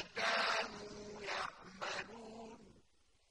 like that.